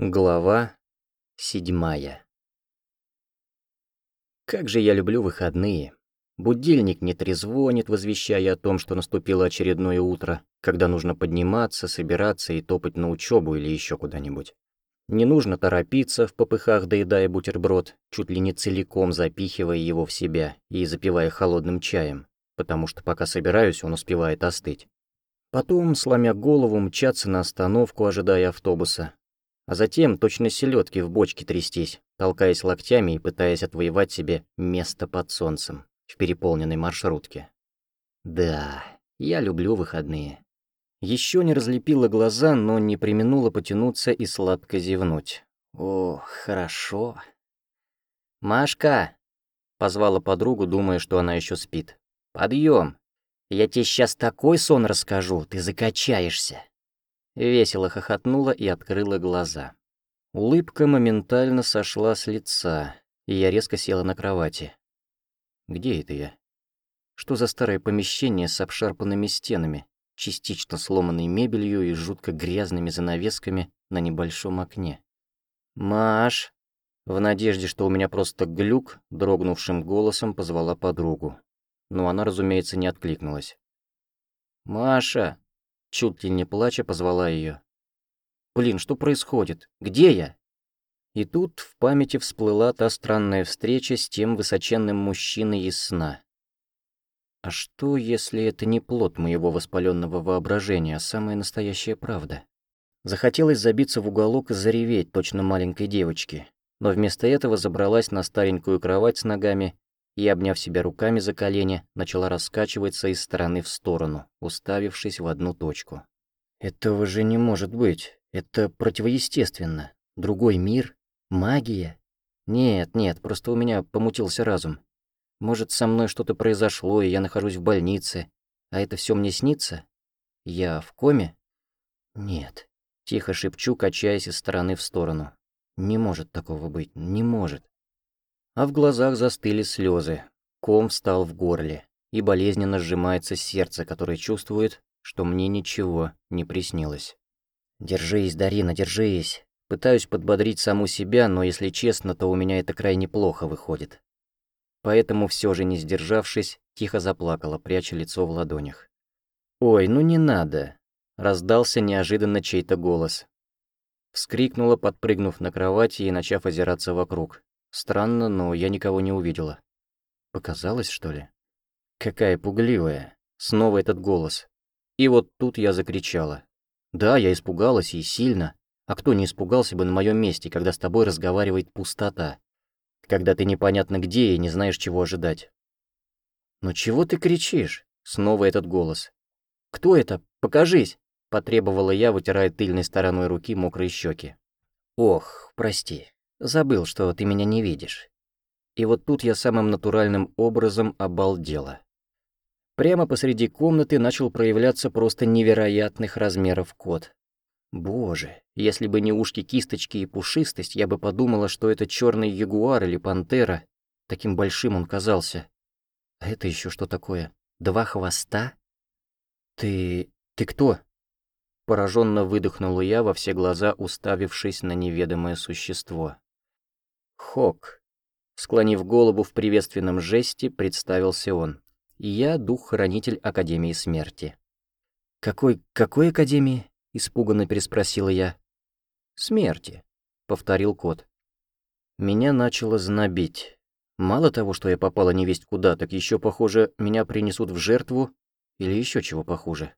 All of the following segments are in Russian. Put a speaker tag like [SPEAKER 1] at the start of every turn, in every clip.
[SPEAKER 1] Глава седьмая Как же я люблю выходные. Будильник не трезвонит, возвещая о том, что наступило очередное утро, когда нужно подниматься, собираться и топать на учебу или еще куда-нибудь. Не нужно торопиться, в попыхах доедая бутерброд, чуть ли не целиком запихивая его в себя и запивая холодным чаем, потому что пока собираюсь, он успевает остыть. Потом, сломя голову, мчаться на остановку, ожидая автобуса, а затем точно селедки в бочке трястись, толкаясь локтями и пытаясь отвоевать себе место под солнцем в переполненной маршрутке. Да, я люблю выходные. Еще не разлепила глаза, но не применула потянуться и сладко зевнуть. Ох, хорошо. «Машка!» — позвала подругу, думая, что она еще спит. «Подъем! Я тебе сейчас такой сон расскажу, ты закачаешься!» Весело хохотнула и открыла глаза. Улыбка моментально сошла с лица, и я резко села на кровати. Где это я? Что за старое помещение с обшарпанными стенами, частично сломанной мебелью и жутко грязными занавесками на небольшом окне? «Маш!» В надежде, что у меня просто глюк, дрогнувшим голосом позвала подругу. Но она, разумеется, не откликнулась. «Маша!» Чуть ли не плача позвала ее. «Блин, что происходит? Где я?» И тут в памяти всплыла та странная встреча с тем высоченным мужчиной из сна. А что, если это не плод моего воспаленного воображения, а самая настоящая правда? Захотелось забиться в уголок и зареветь, точно маленькой девочке, но вместо этого забралась на старенькую кровать с ногами и, обняв себя руками за колени, начала раскачиваться из стороны в сторону, уставившись в одну точку. «Этого же не может быть. Это противоестественно. Другой мир? Магия? Нет, нет, просто у меня помутился разум. Может, со мной что-то произошло, и я нахожусь в больнице, а это все мне снится? Я в коме? Нет. Тихо шепчу, качаясь из стороны в сторону. Не может такого быть, не может а в глазах застыли слезы. Ком встал в горле, и болезненно сжимается сердце, которое чувствует, что мне ничего не приснилось. «Держись, Дарина, держись!» Пытаюсь подбодрить саму себя, но, если честно, то у меня это крайне плохо выходит. Поэтому, все же не сдержавшись, тихо заплакала, пряча лицо в ладонях. «Ой, ну не надо!» — раздался неожиданно чей-то голос. Вскрикнула, подпрыгнув на кровати и начав озираться вокруг. Странно, но я никого не увидела. Показалось, что ли? Какая пугливая. Снова этот голос. И вот тут я закричала. Да, я испугалась и сильно. А кто не испугался бы на моем месте, когда с тобой разговаривает пустота? Когда ты непонятно где и не знаешь, чего ожидать. «Ну чего ты кричишь?» Снова этот голос. «Кто это? Покажись!» Потребовала я, вытирая тыльной стороной руки мокрые щеки. «Ох, прости. Забыл, что ты меня не видишь. И вот тут я самым натуральным образом обалдела. Прямо посреди комнаты начал проявляться просто невероятных размеров кот. Боже, если бы не ушки кисточки и пушистость, я бы подумала, что это черный ягуар или пантера. Таким большим он казался. А это еще что такое? Два хвоста? Ты... ты кто? Пораженно выдохнула я во все глаза, уставившись на неведомое существо. Хок. Склонив голову в приветственном жесте, представился он. «Я дух-хранитель Академии Смерти». «Какой... какой Академии?» — испуганно переспросила я. «Смерти», — повторил кот. Меня начало знобить. Мало того, что я попала невесть куда, так еще, похоже, меня принесут в жертву или еще чего похуже.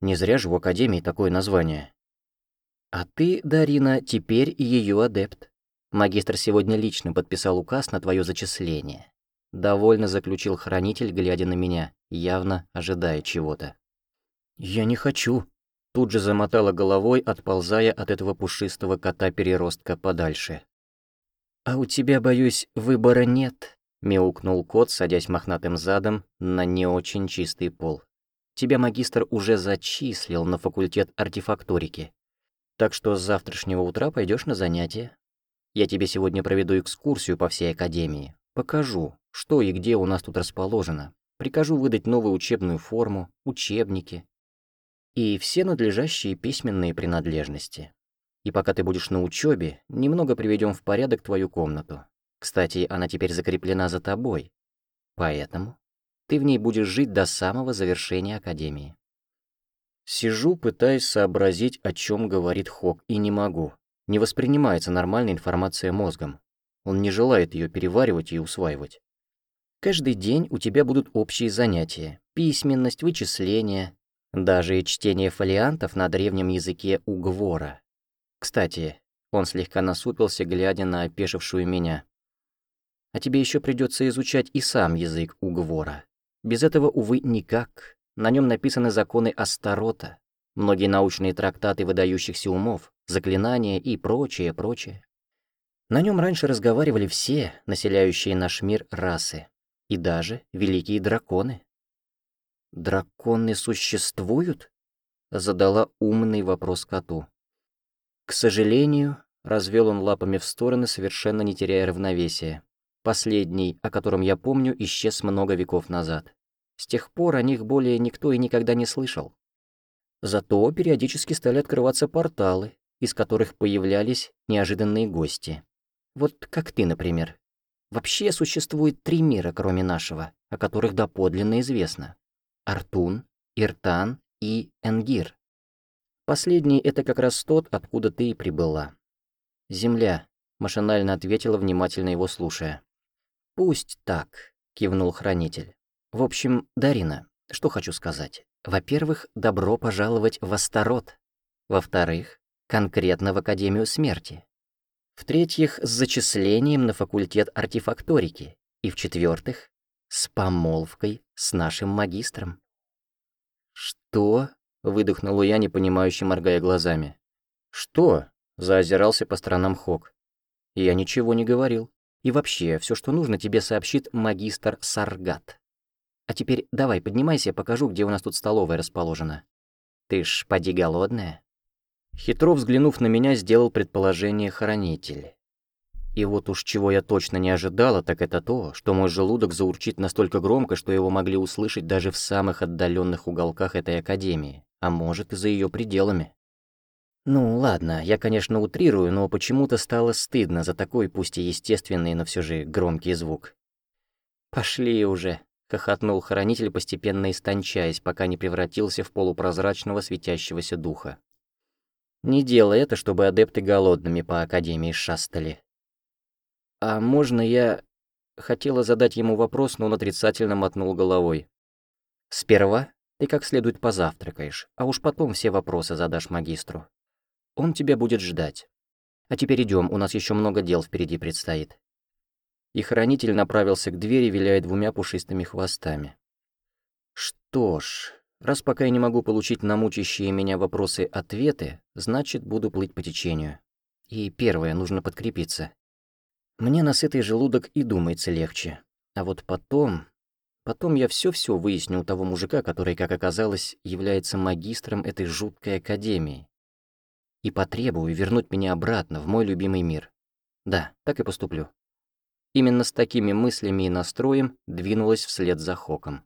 [SPEAKER 1] Не зря же в Академии такое название. А ты, Дарина, теперь ее адепт. Магистр сегодня лично подписал указ на твое зачисление. Довольно заключил хранитель, глядя на меня, явно ожидая чего-то. «Я не хочу», — тут же замотала головой, отползая от этого пушистого кота-переростка подальше. «А у тебя, боюсь, выбора нет», — мяукнул кот, садясь мохнатым задом на не очень чистый пол. «Тебя магистр уже зачислил на факультет артефакторики, так что с завтрашнего утра пойдешь на занятия. Я тебе сегодня проведу экскурсию по всей Академии. Покажу, что и где у нас тут расположено. Прикажу выдать новую учебную форму, учебники и все надлежащие письменные принадлежности. И пока ты будешь на учебе, немного приведем в порядок твою комнату. Кстати, она теперь закреплена за тобой. Поэтому ты в ней будешь жить до самого завершения Академии. Сижу, пытаясь сообразить, о чем говорит Хок, и не могу. Не воспринимается нормальная информация мозгом. Он не желает ее переваривать и усваивать. Каждый день у тебя будут общие занятия. Письменность, вычисления, даже и чтение фолиантов на древнем языке угвора. Кстати, он слегка насупился, глядя на опешившую меня. А тебе еще придется изучать и сам язык угвора. Без этого, увы, никак. На нем написаны законы Астарота, многие научные трактаты выдающихся умов, заклинания и прочее, прочее. На нем раньше разговаривали все, населяющие наш мир расы, и даже великие драконы. «Драконы существуют?» — задала умный вопрос коту. К сожалению, развел он лапами в стороны, совершенно не теряя равновесия. Последний, о котором я помню, исчез много веков назад. С тех пор о них более никто и никогда не слышал. Зато периодически стали открываться порталы, из которых появлялись неожиданные гости. Вот как ты, например. Вообще существует три мира, кроме нашего, о которых доподлинно известно. Артун, Иртан и Энгир. Последний — это как раз тот, откуда ты и прибыла. «Земля», — машинально ответила, внимательно его слушая. «Пусть так», — кивнул хранитель. В общем, Дарина, что хочу сказать. Во-первых, добро пожаловать в Астарот. Во-вторых, конкретно в Академию Смерти. В-третьих, с зачислением на факультет артефакторики. И в-четвертых, с помолвкой с нашим магистром. «Что?» — выдохнула я, непонимающе моргая глазами. «Что?» — заозирался по сторонам Хок. «Я ничего не говорил. И вообще, все, что нужно, тебе сообщит магистр Саргат». А теперь давай, поднимайся, покажу, где у нас тут столовая расположена. Ты ж поди голодная. Хитро взглянув на меня, сделал предположение хранитель. И вот уж чего я точно не ожидала, так это то, что мой желудок заурчит настолько громко, что его могли услышать даже в самых отдаленных уголках этой академии, а может и за ее пределами. Ну ладно, я, конечно, утрирую, но почему-то стало стыдно за такой, пусть и естественный, но все же громкий звук. «Пошли уже», хохотнул хранитель, постепенно истончаясь, пока не превратился в полупрозрачного светящегося духа. Не делай это, чтобы адепты голодными по Академии шастали. «А можно я...» Хотела задать ему вопрос, но он отрицательно мотнул головой. «Сперва ты как следует позавтракаешь, а уж потом все вопросы задашь магистру. Он тебя будет ждать. А теперь идем, у нас еще много дел впереди предстоит и хранитель направился к двери, виляя двумя пушистыми хвостами. Что ж, раз пока я не могу получить на мучащие меня вопросы ответы, значит, буду плыть по течению. И первое, нужно подкрепиться. Мне на сытый желудок и думается легче. А вот потом... Потом я все-все выясню у того мужика, который, как оказалось, является магистром этой жуткой академии. И потребую вернуть меня обратно в мой любимый мир. Да, так и поступлю. Именно с такими мыслями и настроем двинулась вслед за Хоком.